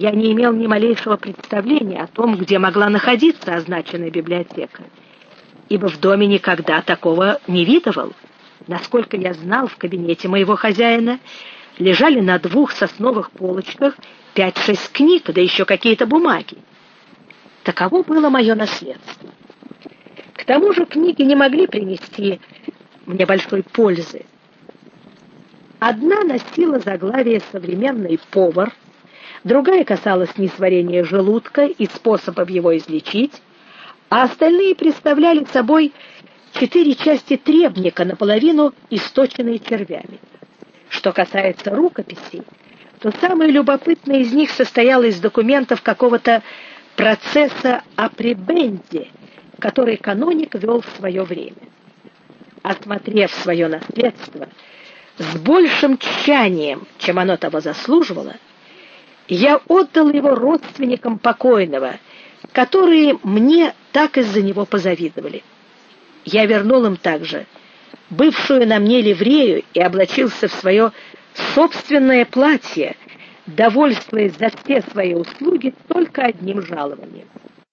Я не имел ни малейшего представления о том, где могла находиться означенная библиотека, ибо в доме никогда такого не видывал. Насколько я знал, в кабинете моего хозяина лежали на двух сосновых полочках пять-шесть книг, да еще какие-то бумаги. Таково было мое наследство. К тому же книги не могли принести мне большой пользы. Одна носила заглавие «Современный повар», другая касалась несварения желудка и способов его излечить, а остальные представляли собой четыре части требника, наполовину источенные червями. Что касается рукописей, то самое любопытное из них состояло из документов какого-то процесса о пребенде, который каноник вел в свое время. Осмотрев свое наследство с большим тщанием, чем оно того заслуживало, я отдал его родственникам покойного, которые мне так из-за него позавидовали. Я вернул им также бывшую на мне ливрею и облачился в свое собственное платье, довольствуясь за все свои услуги только одним жалованием.